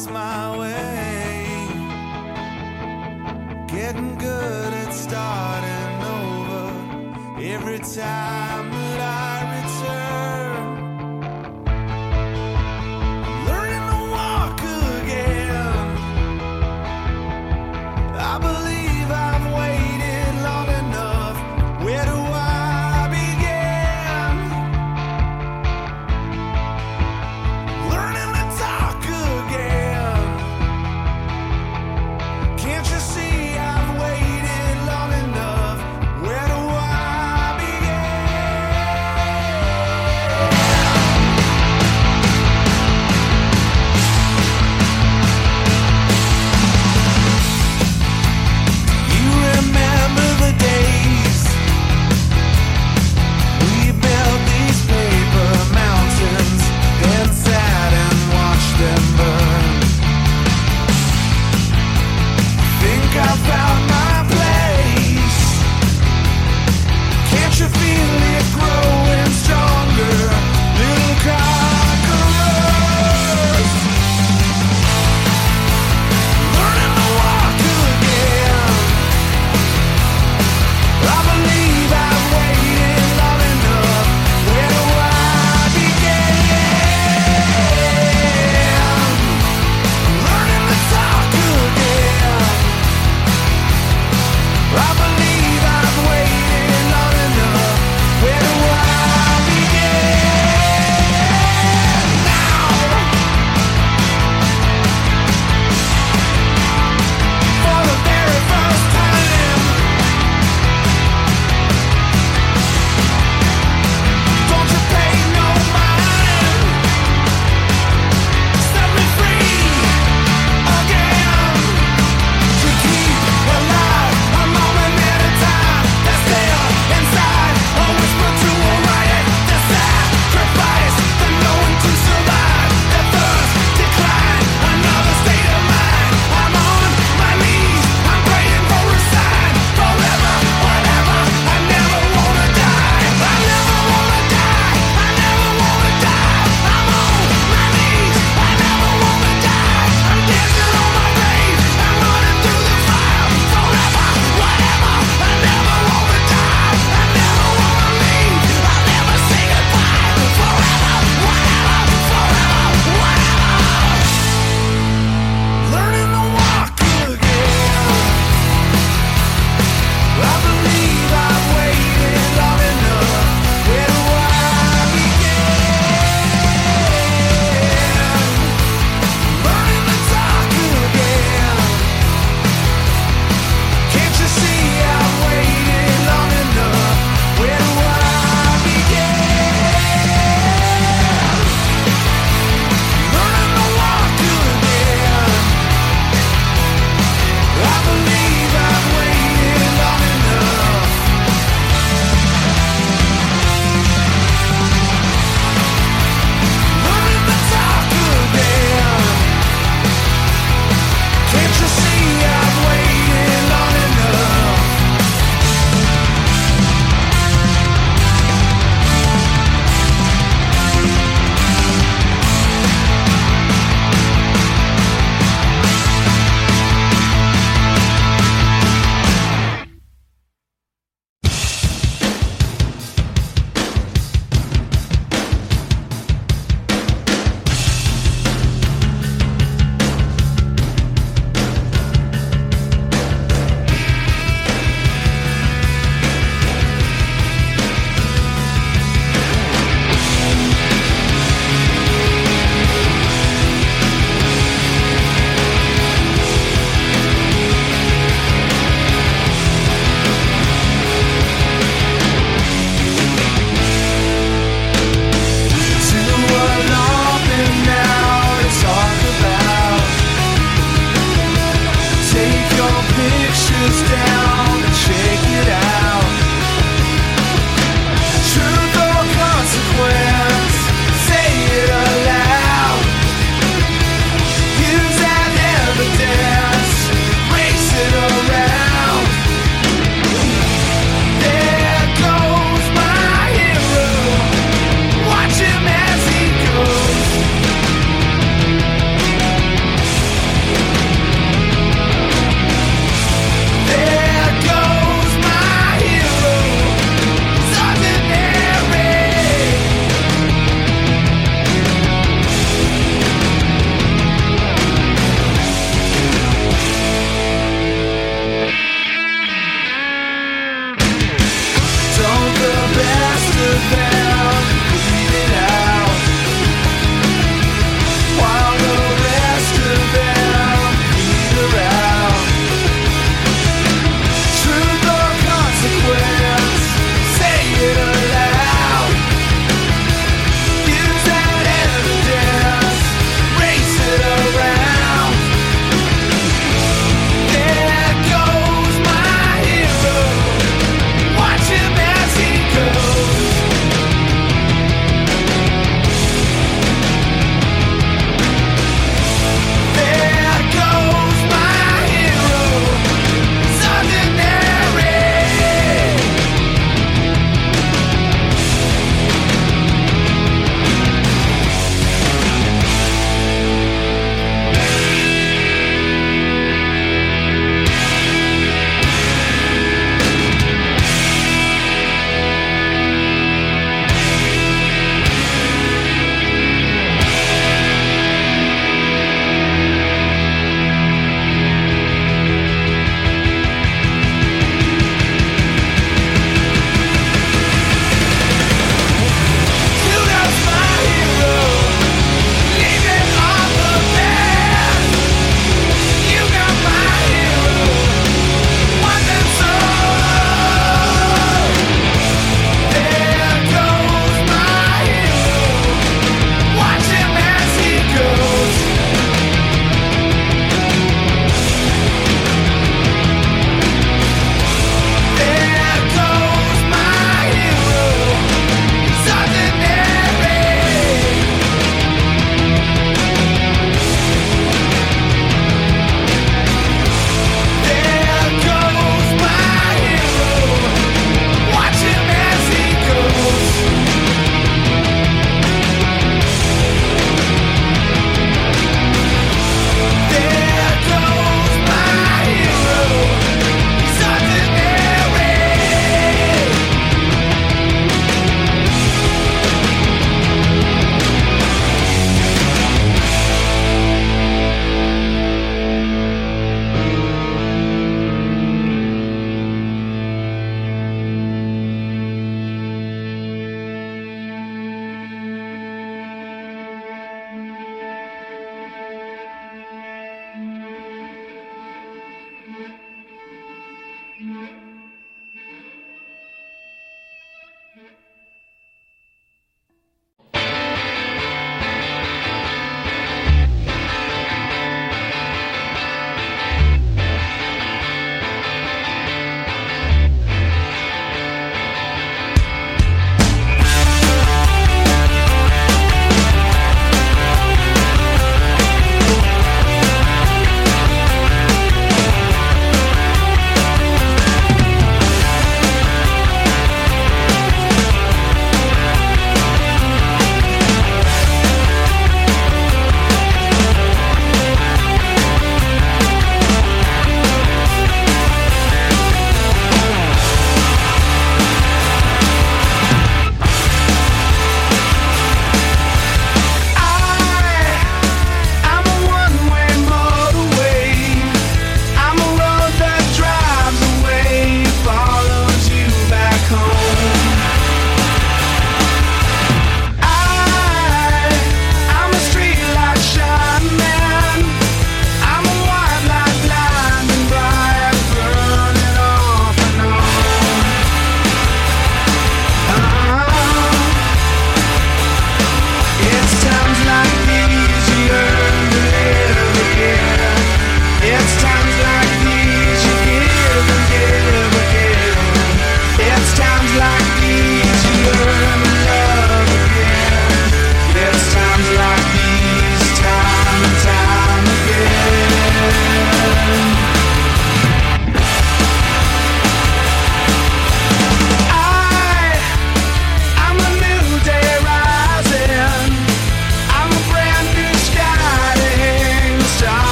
lost my way. Getting good at starting over every time.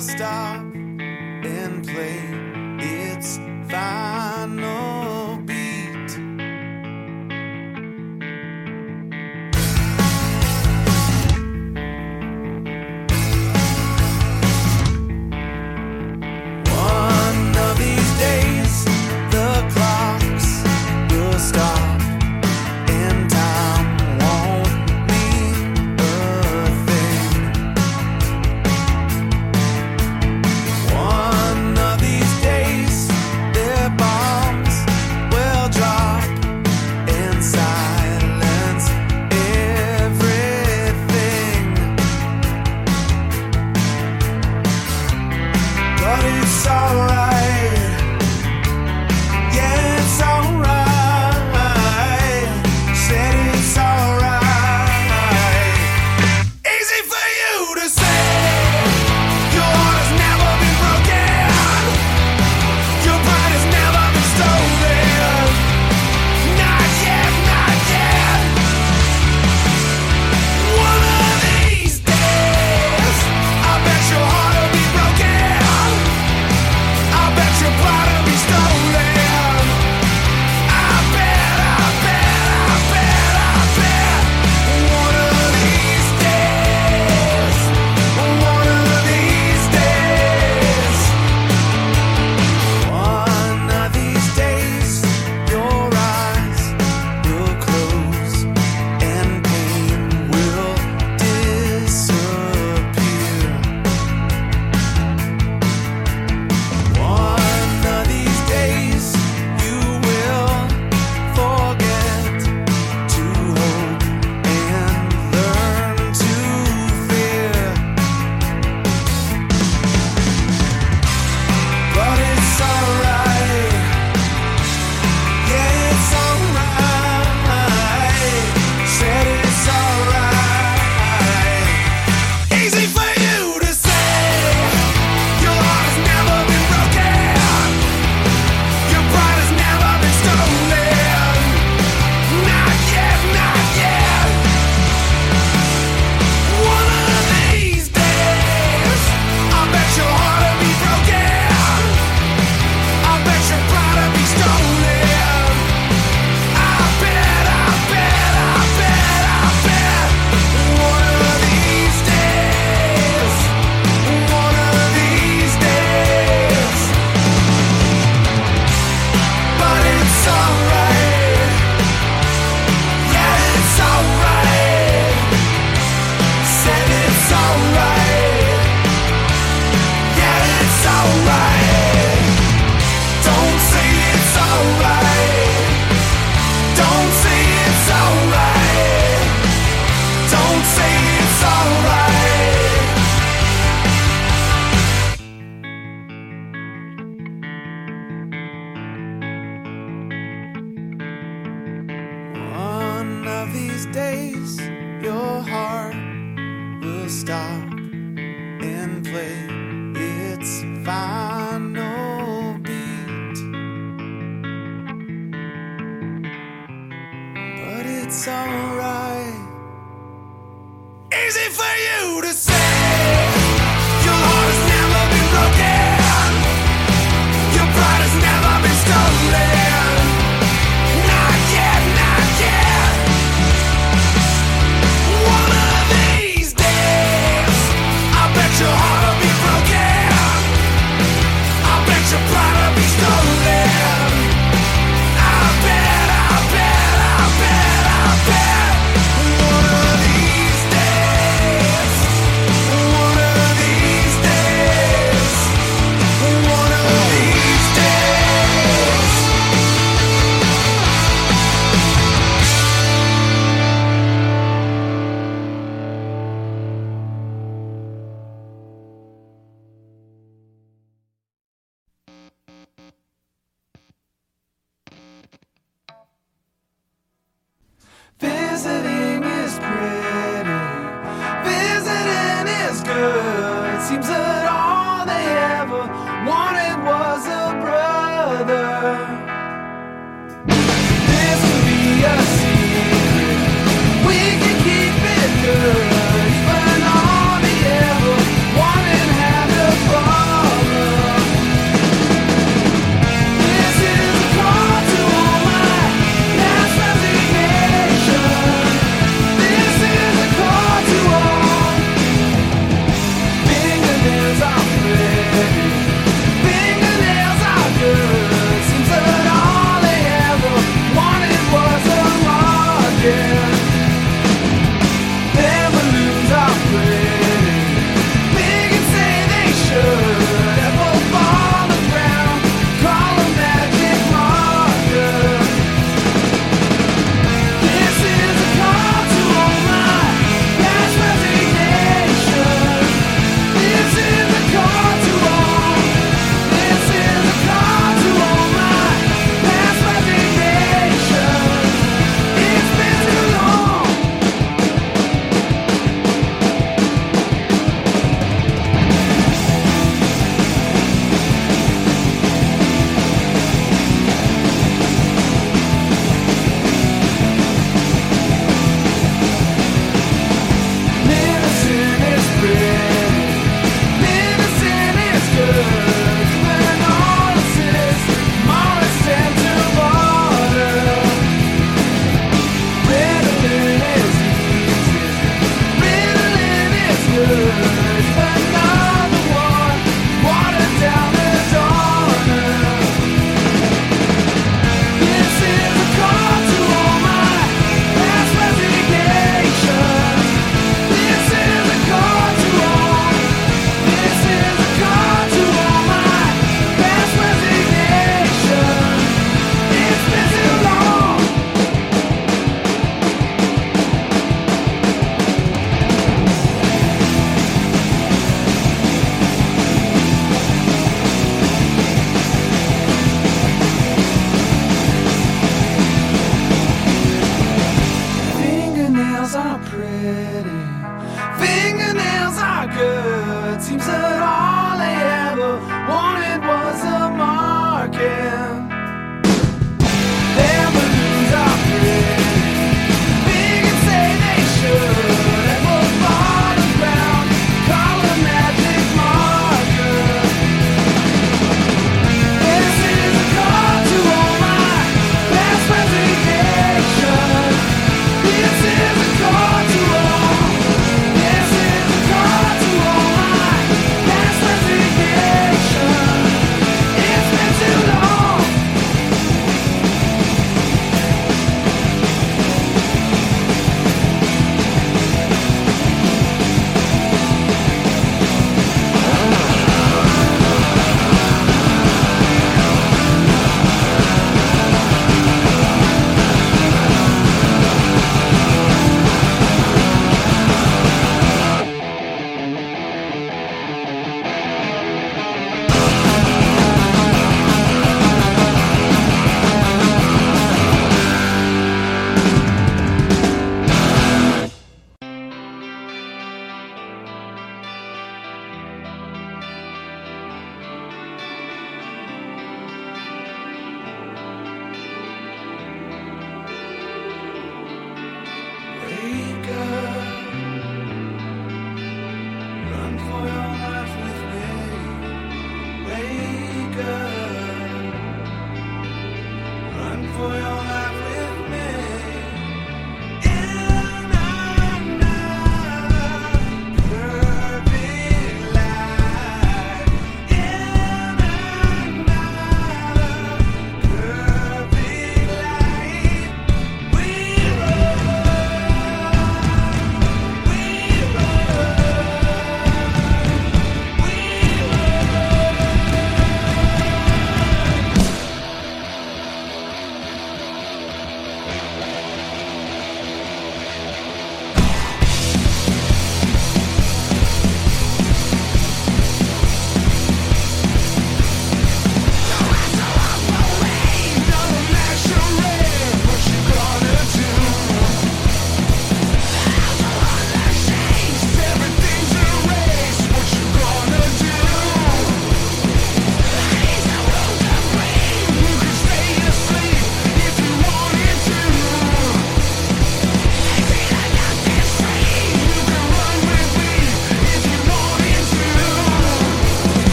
stop and play. It's fine.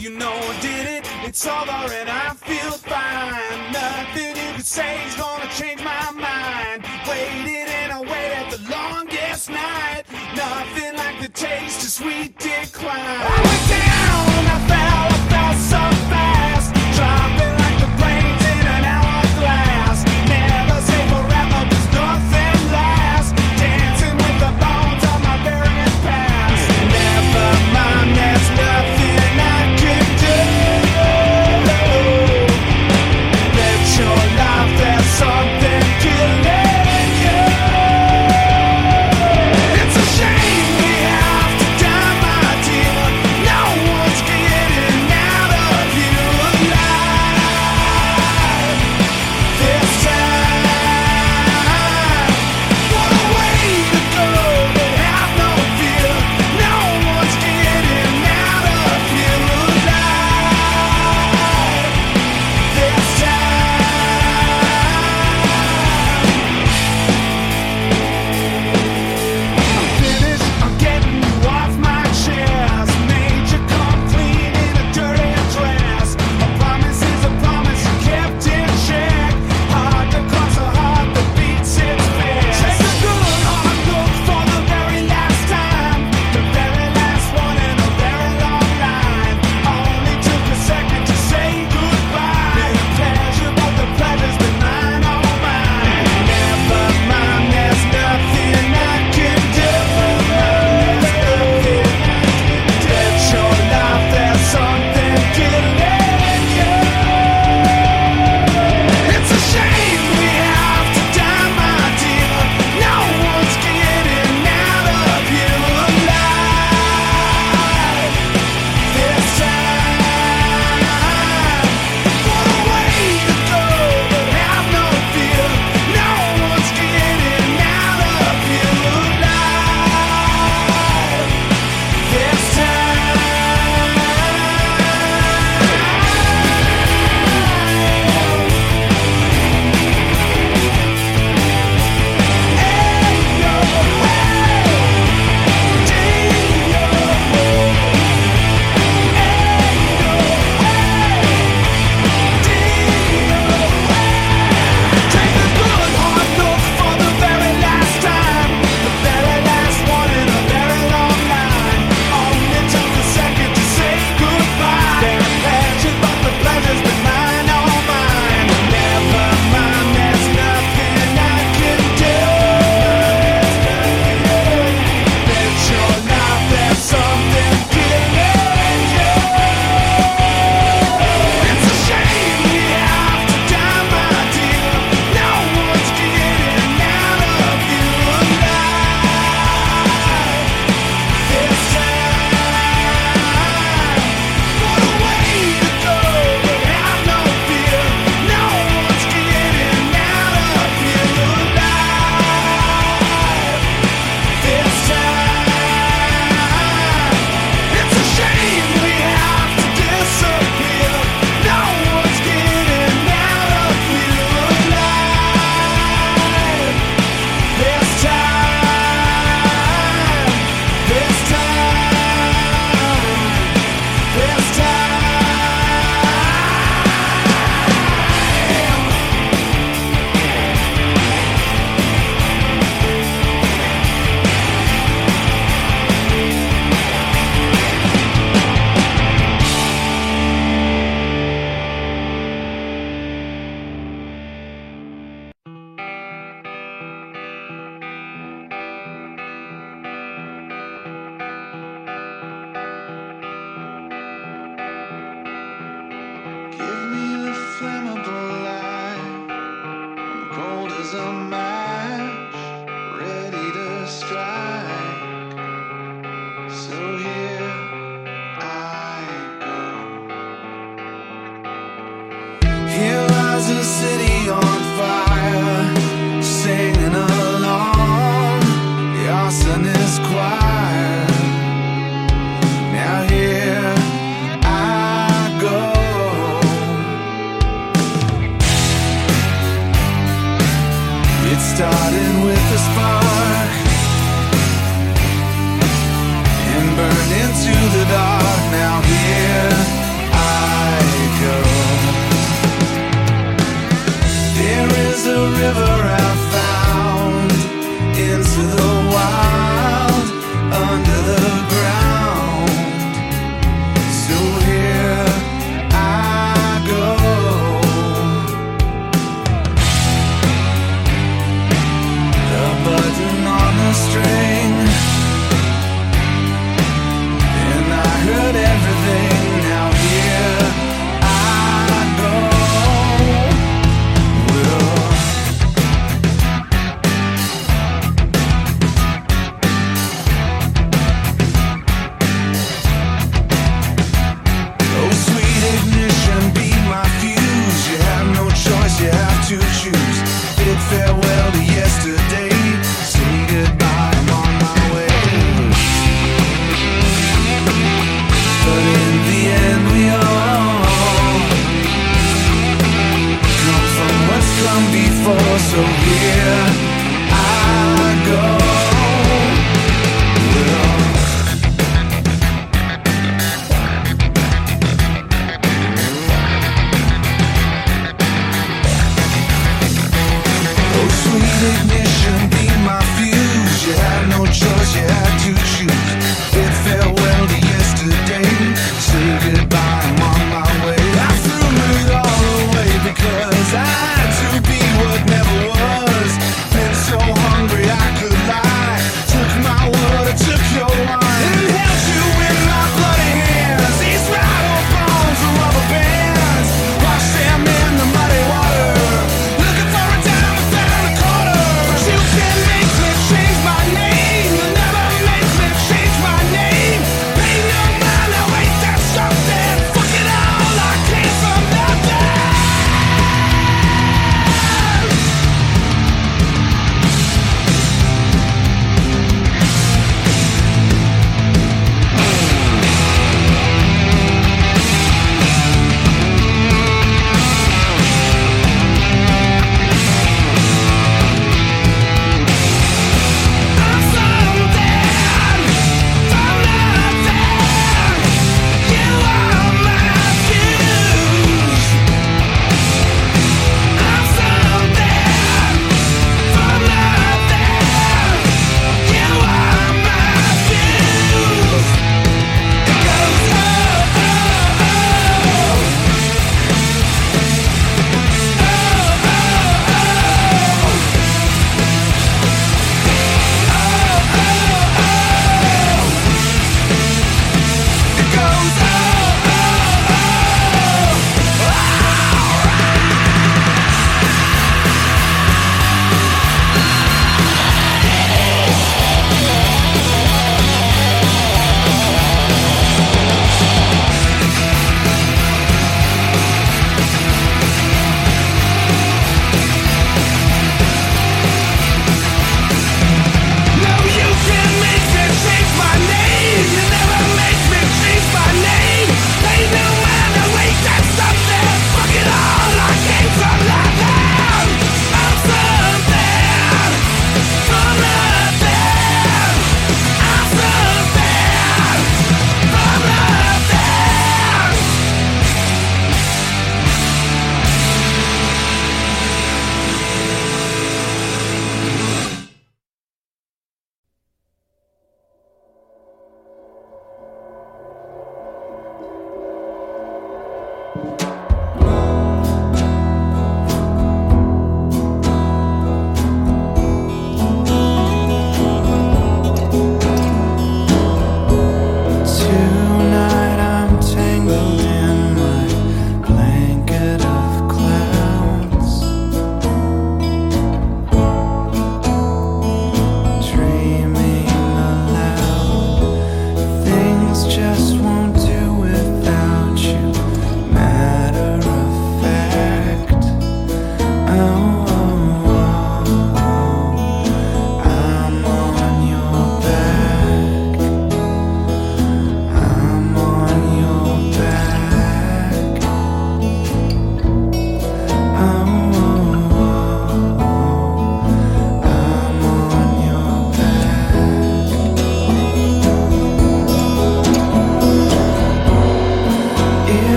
you know I did it. It's over and I feel fine. Nothing you could say is gonna change my mind. Waited and I waited the longest night. Nothing like the taste of sweet decline. I went down, I fell, I fell so fast.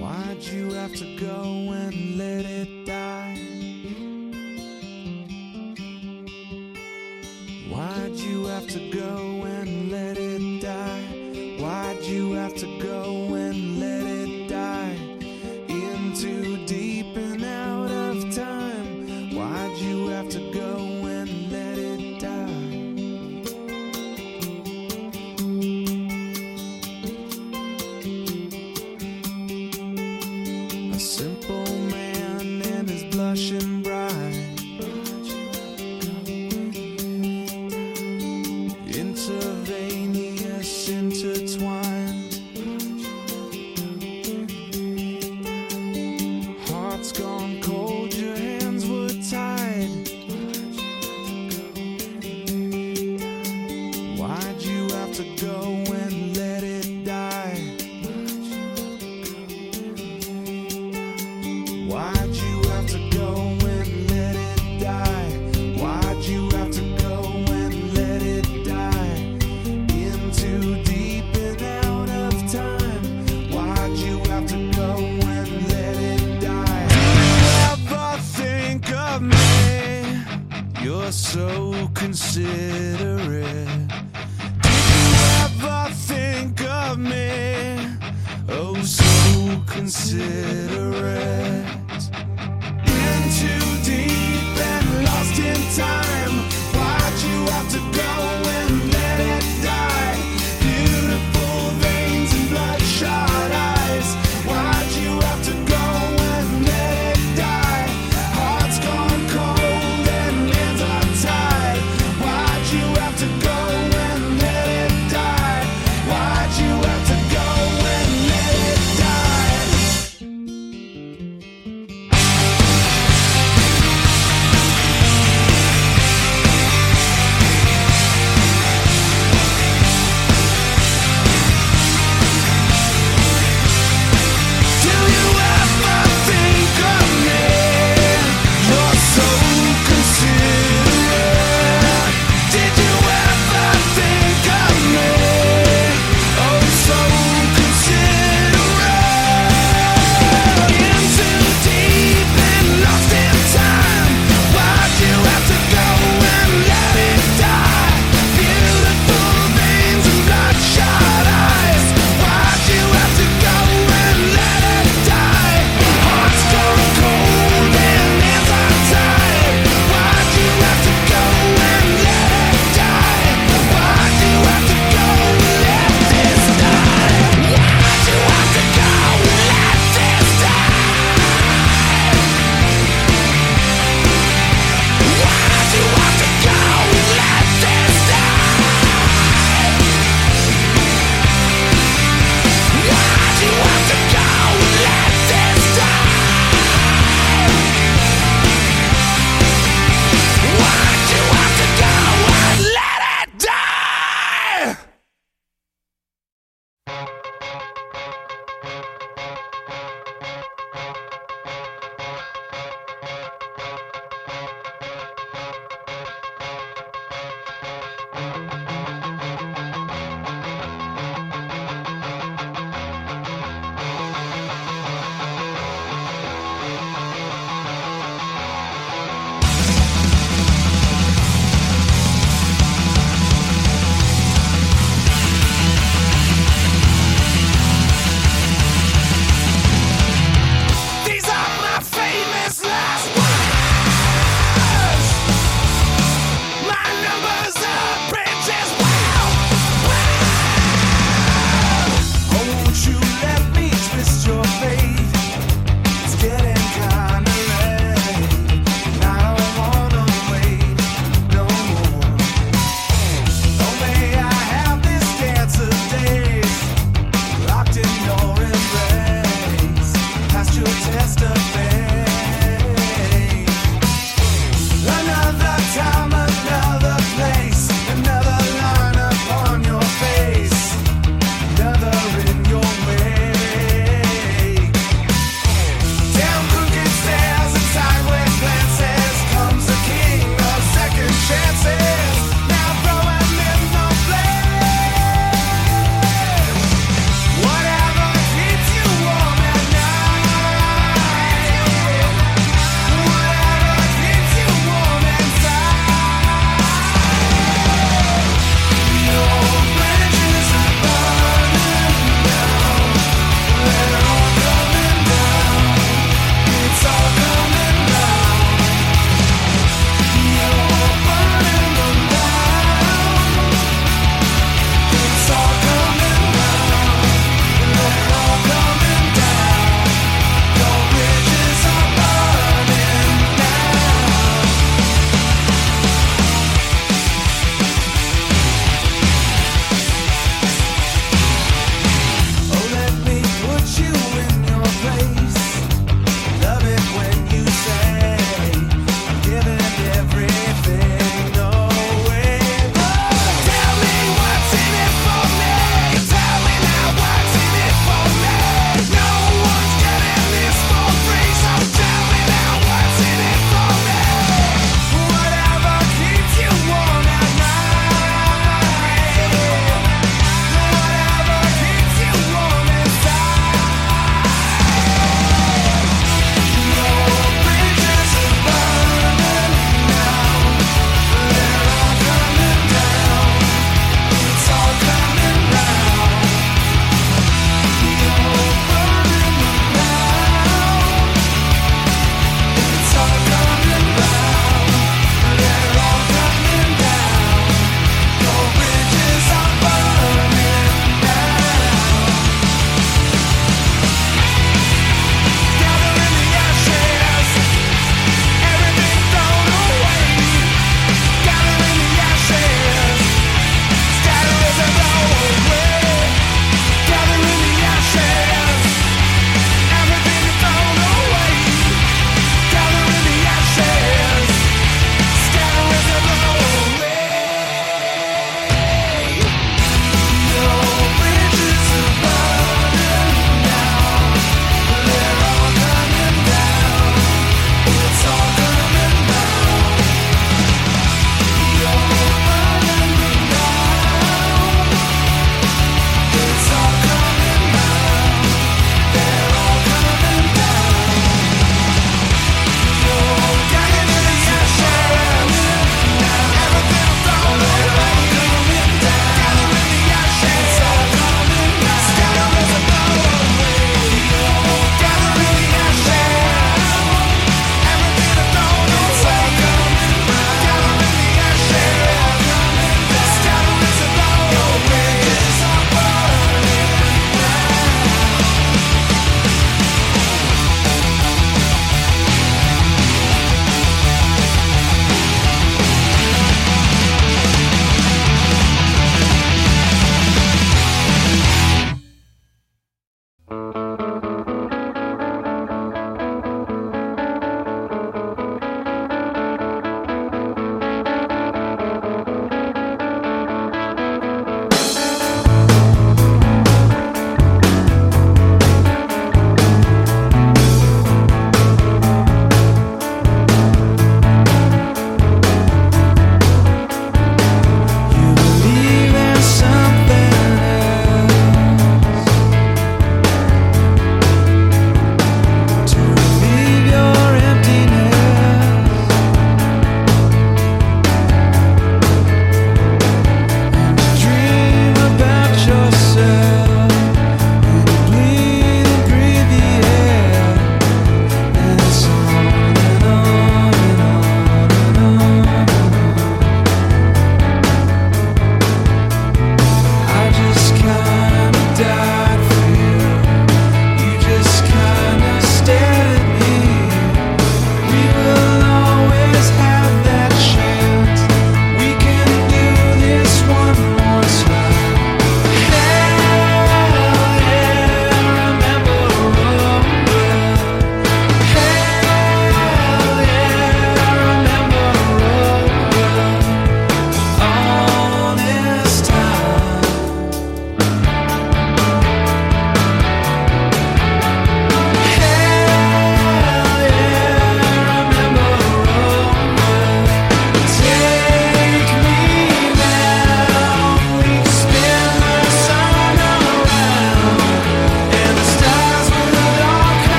Why'd you have to go and let it die? Why'd you have to go and